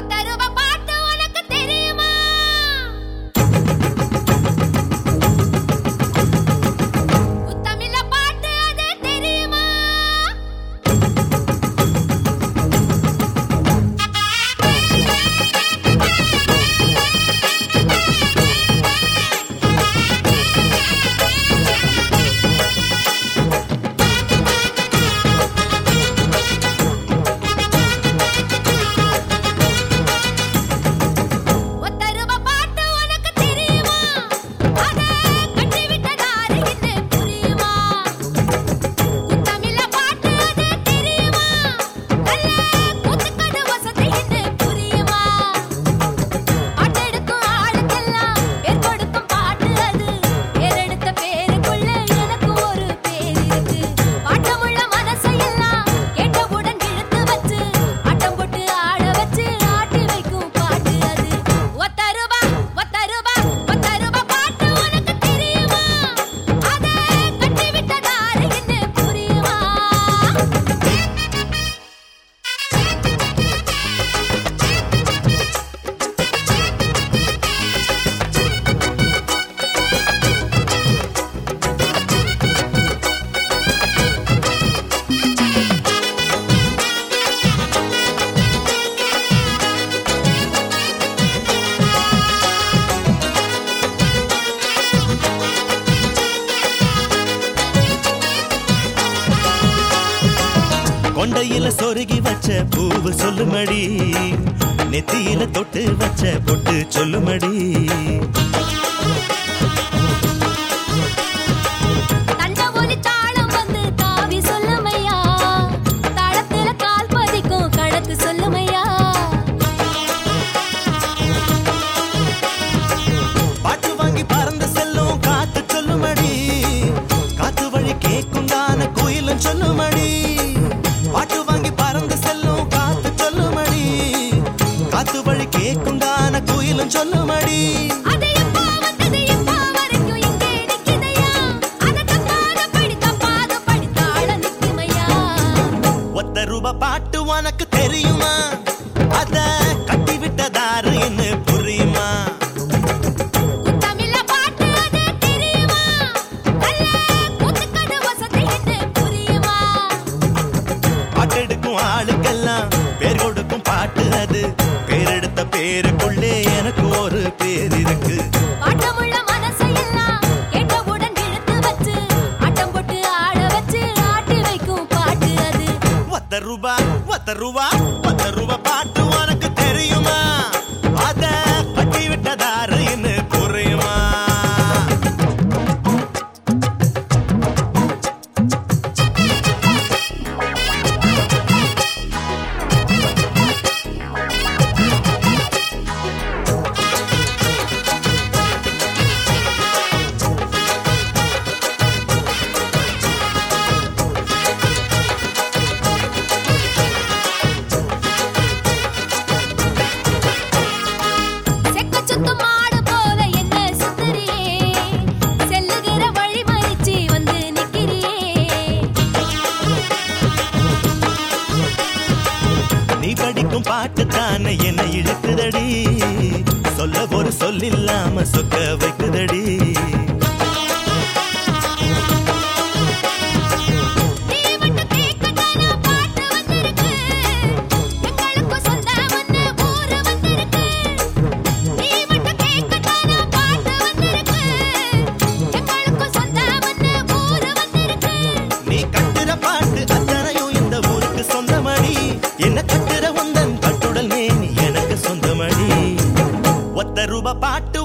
What that கொண்டையில சொருகி வச்ச பூவு சொல்லுமடி நெத்தியில தொட்டு வச்ச பொட்டு சொல்லுமடி. உனக்கு தெரியும். பத்து ரூபா பத்து ரூபா பாட்டு உனக்கு நம்ம சொக்க வைக்குதடி. என்ன கட்டுற உந்தன் கட்டுடல் மேனி எனக்கு சொந்தமணி. ஒத்த ரூபா பாட்டு